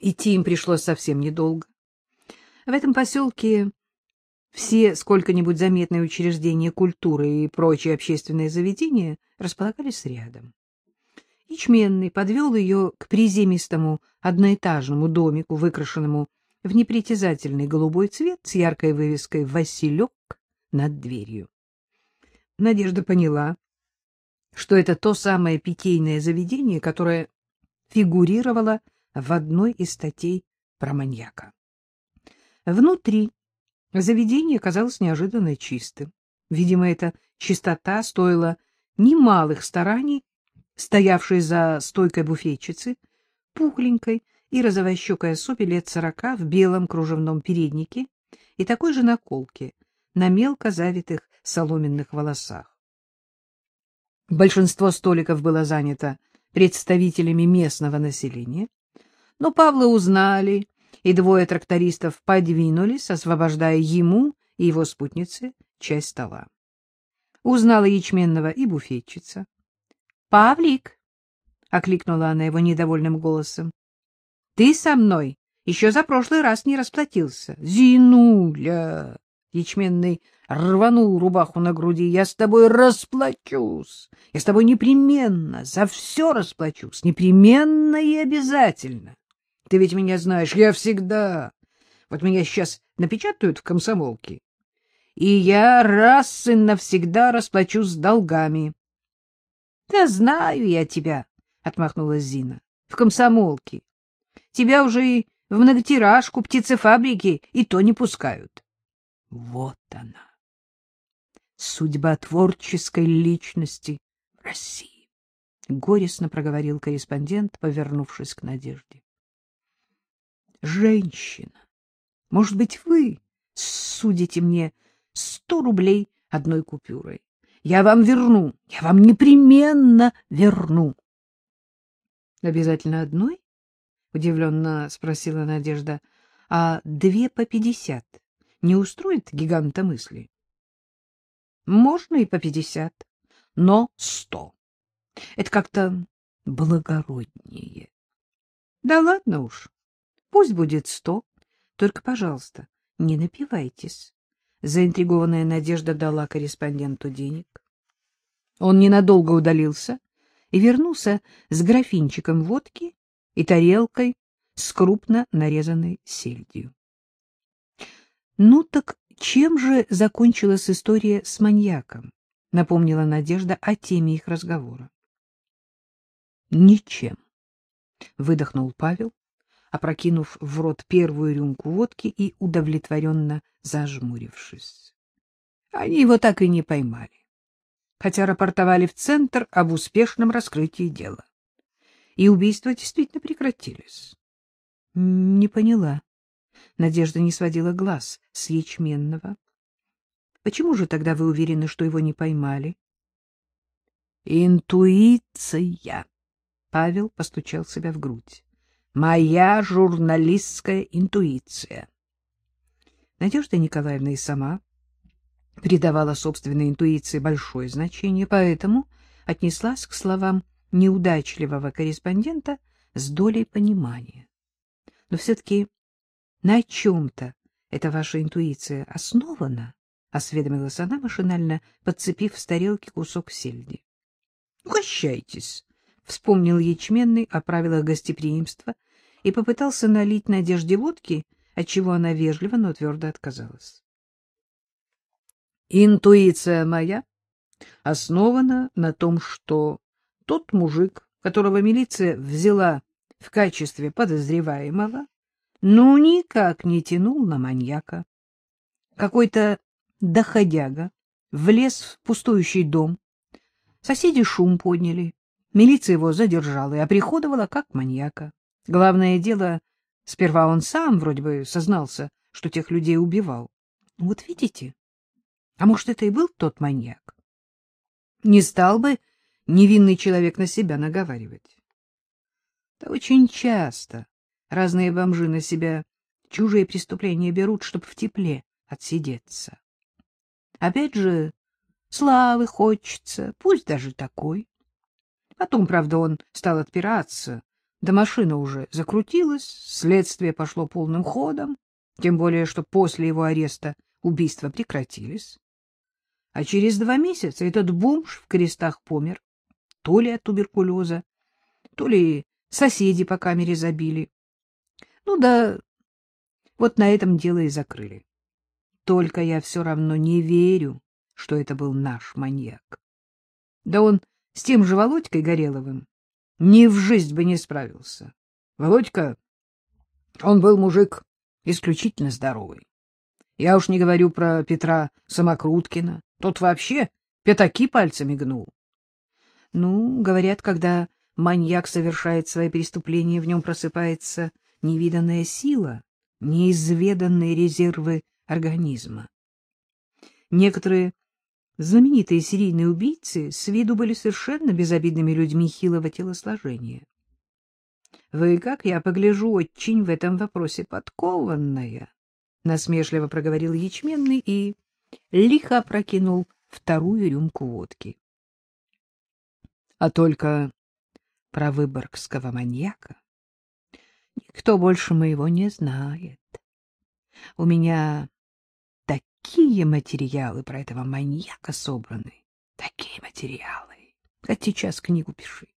Идти им пришлось совсем недолго. В этом поселке все сколько-нибудь заметные учреждения культуры и прочие общественные заведения располагались рядом. Ячменный подвел ее к приземистому одноэтажному домику, выкрашенному в непритязательный голубой цвет с яркой вывеской «Василек» над дверью. Надежда поняла, что это то самое питейное заведение, которое фигурировало в одной из статей про маньяка. Внутри заведение казалось неожиданно чистым. Видимо, эта чистота стоила немалых стараний, стоявшей за стойкой буфетчицы, пухленькой и розовощекой особе лет сорока в белом кружевном переднике и такой же наколке на мелко завитых соломенных волосах. Большинство столиков было занято представителями местного населения, но Павла узнали, и двое трактористов подвинулись, освобождая ему и его спутнице часть стола. Узнала ячменного и буфетчица. — Павлик! — окликнула она его недовольным голосом. — Ты со мной еще за прошлый раз не расплатился. — Зинуля! Ячменный рванул рубаху на груди. — Я с тобой расплачусь. Я с тобой непременно, за все расплачусь. Непременно и обязательно. Ты ведь меня знаешь, я всегда... Вот меня сейчас напечатают в комсомолке, и я раз и навсегда расплачусь с долгами. — Да знаю я тебя, — отмахнулась Зина, — в комсомолке. Тебя уже и в многотиражку птицефабрики и то не пускают. Вот она, судьба творческой личности в России, — горестно проговорил корреспондент, повернувшись к Надежде женщина. Может быть, вы судите мне сто рублей одной купюрой. Я вам верну, я вам непременно верну. — Обязательно одной? — удивленно спросила Надежда. — А две по пятьдесят не устроит гиганта мысли? — Можно и по пятьдесят, но сто. Это как-то благороднее. — Да ладно уж, Пусть будет сто. Только, пожалуйста, не напивайтесь. Заинтригованная Надежда дала корреспонденту денег. Он ненадолго удалился и вернулся с графинчиком водки и тарелкой с крупно нарезанной сельдью. Ну так чем же закончилась история с маньяком? Напомнила Надежда о теме их разговора. Ничем, выдохнул Павел опрокинув в рот первую рюмку водки и удовлетворенно зажмурившись. Они его так и не поймали, хотя рапортовали в центр об успешном раскрытии дела. И убийства действительно прекратились. — Не поняла. Надежда не сводила глаз с ячменного. — Почему же тогда вы уверены, что его не поймали? — Интуиция. Павел постучал себя в грудь моя журналистская интуиция. Надежда Николаевна и сама придавала собственной интуиции большое значение, поэтому отнеслась к словам неудачливого корреспондента с долей понимания. Но все-таки на чем-то эта ваша интуиция основана, — осведомилась она, машинально подцепив с тарелки кусок сельди. — Угощайтесь, — вспомнил ячменный о правилах гостеприимства — и попытался налить Надежде водки, отчего она вежливо, но твердо отказалась. Интуиция моя основана на том, что тот мужик, которого милиция взяла в качестве подозреваемого, ну никак не тянул на маньяка. Какой-то доходяга влез в пустующий дом. Соседи шум подняли. Милиция его задержала и оприходовала как маньяка. Главное дело, сперва он сам вроде бы сознался, что тех людей убивал. Вот видите? А может, это и был тот маньяк? Не стал бы невинный человек на себя наговаривать. Да очень часто разные бомжи на себя чужие преступления берут, чтобы в тепле отсидеться. Опять же, славы хочется, пусть даже такой. Потом, правда, он стал отпираться, Да машина уже закрутилась, следствие пошло полным ходом, тем более, что после его ареста убийства прекратились. А через два месяца этот бомж в крестах помер, то ли от туберкулеза, то ли соседи по камере забили. Ну да, вот на этом дело и закрыли. Только я все равно не верю, что это был наш маньяк. Да он с тем же Володькой Гореловым ни в жизнь бы не справился. Володька, он был мужик исключительно здоровый. Я уж не говорю про Петра Самокруткина. Тот вообще пятаки пальцами гнул. Ну, говорят, когда маньяк совершает свои преступления, в нем просыпается невиданная сила, неизведанные резервы организма. Некоторые знаменитые серийные убийцы с виду были совершенно безобидными людьми хилого телосложения. Вы, как я погляжу, очень в этом вопросе подкованная, — насмешливо проговорил ячменный и лихо опрокинул вторую рюмку водки. А только про выборгского маньяка никто больше моего не знает. У меня такие материалы про этого маньяка собраны, такие материалы. Хоть сейчас книгу пиши.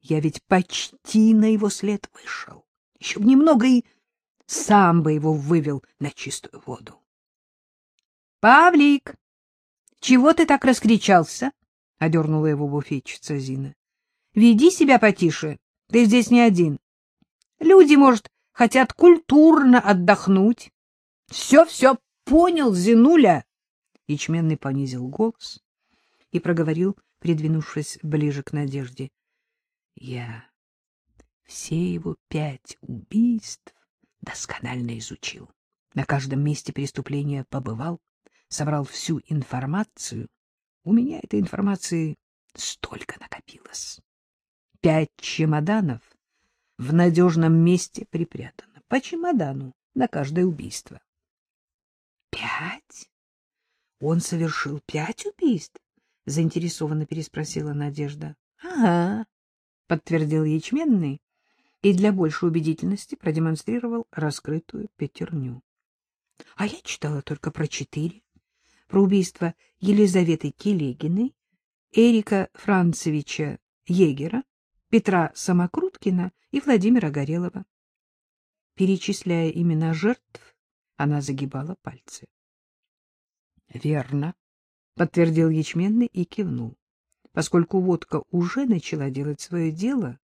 Я ведь почти на его след вышел. Еще бы немного и сам бы его вывел на чистую воду. — Павлик, чего ты так раскричался? — одернула его буфетчица Зина. — Веди себя потише, ты здесь не один. Люди, может, хотят культурно отдохнуть. Все-все понял, Зинуля. Ячменный понизил голос и проговорил, придвинувшись ближе к Надежде. — Я все его пять убийств досконально изучил. На каждом месте преступления побывал, собрал всю информацию. У меня этой информации столько накопилось. Пять чемоданов в надежном месте припрятано. По чемодану на каждое убийство. Пять? Он совершил пять убийств? Заинтересованно переспросила Надежда. — Ага, — подтвердил ячменный и для большей убедительности продемонстрировал раскрытую пятерню. А я читала только про четыре. Про убийство Елизаветы Келегиной, Эрика Францевича Егера, Петра Самокруткина и Владимира Горелова. Перечисляя имена жертв, она загибала пальцы. — Верно, — подтвердил ячменный и кивнул. Поскольку водка уже начала делать свое дело,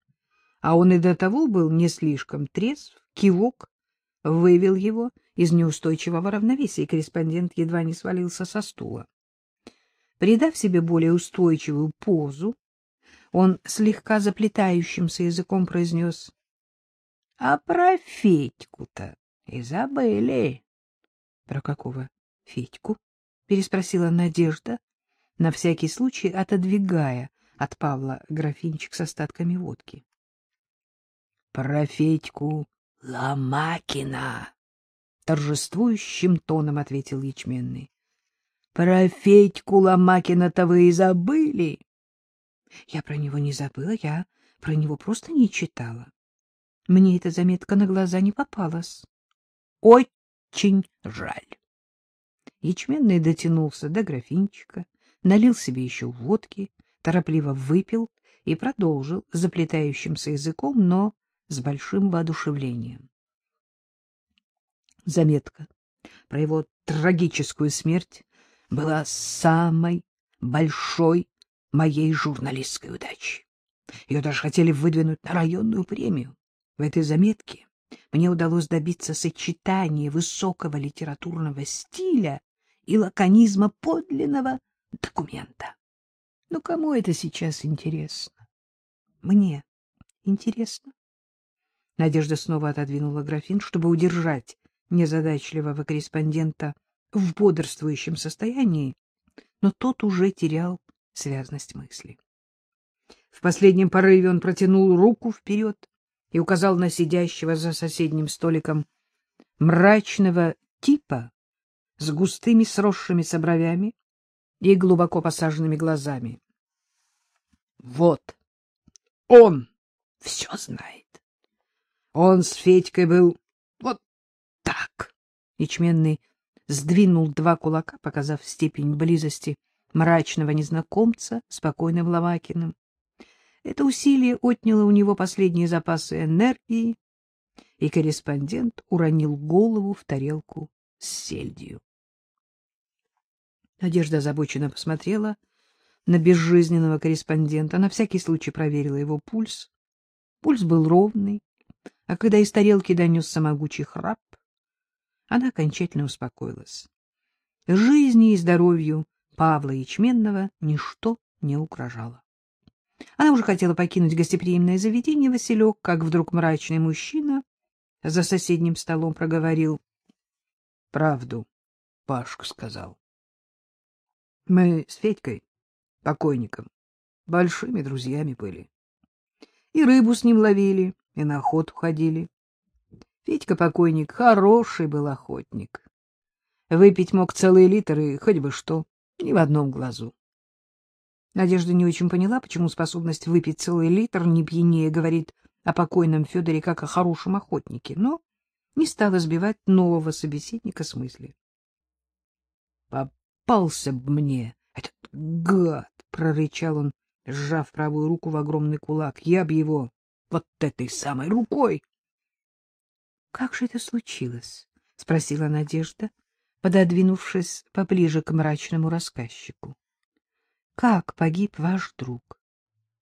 а он и до того был не слишком трезв, кивок вывел его из неустойчивого равновесия, и корреспондент едва не свалился со стула. Придав себе более устойчивую позу, он слегка заплетающимся языком произнес — А про Федьку-то и забыли. — Про какого Федьку? — переспросила Надежда, на всякий случай отодвигая от Павла графинчик с остатками водки. — Про Федьку Ломакина! — торжествующим тоном ответил ячменный. — Про Федьку Ломакина-то вы и забыли. Я про него не забыла, я про него просто не читала. Мне эта заметка на глаза не попалась. Очень жаль. Ячменный дотянулся до графинчика, налил себе еще водки, торопливо выпил и продолжил заплетающимся языком, но с большим воодушевлением. Заметка про его трагическую смерть была самой большой моей журналистской удачи. Ее даже хотели выдвинуть на районную премию. В этой заметке мне удалось добиться сочетания высокого литературного стиля и лаконизма подлинного документа. Но кому это сейчас интересно? Мне интересно. Надежда снова отодвинула графин, чтобы удержать незадачливого корреспондента в бодрствующем состоянии, но тот уже терял связность мысли. В последнем порыве он протянул руку вперед и указал на сидящего за соседним столиком мрачного типа с густыми сросшимися бровями и глубоко посаженными глазами. — Вот он! все знает. Он с Федькой был вот так. Ячменный сдвинул два кулака, показав степень близости мрачного незнакомца с покойным Лавакиным. Это усилие отняло у него последние запасы энергии, и корреспондент уронил голову в тарелку с сельдью. Надежда озабоченно посмотрела на безжизненного корреспондента, на всякий случай проверила его пульс. Пульс был ровный, а когда из тарелки донесся могучий храп, она окончательно успокоилась. Жизни и здоровью Павла Ячменного ничто не угрожало. Она уже хотела покинуть гостеприимное заведение Василек, как вдруг мрачный мужчина за соседним столом проговорил. — Правду Пашка сказал. Мы с Федькой, покойником, большими друзьями были. И рыбу с ним ловили, и на охоту ходили. Федька покойник хороший был охотник. Выпить мог целый литр и хоть бы что, ни в одном глазу. Надежда не очень поняла, почему способность выпить целый литр не пьянее говорит о покойном Федоре как о хорошем охотнике, но не стала сбивать нового собеседника с мысли. — Попался б мне этот гад! — прорычал он, сжав правую руку в огромный кулак. — Я б его вот этой самой рукой! — Как же это случилось? — спросила Надежда, пододвинувшись поближе к мрачному рассказчику. — Как погиб ваш друг?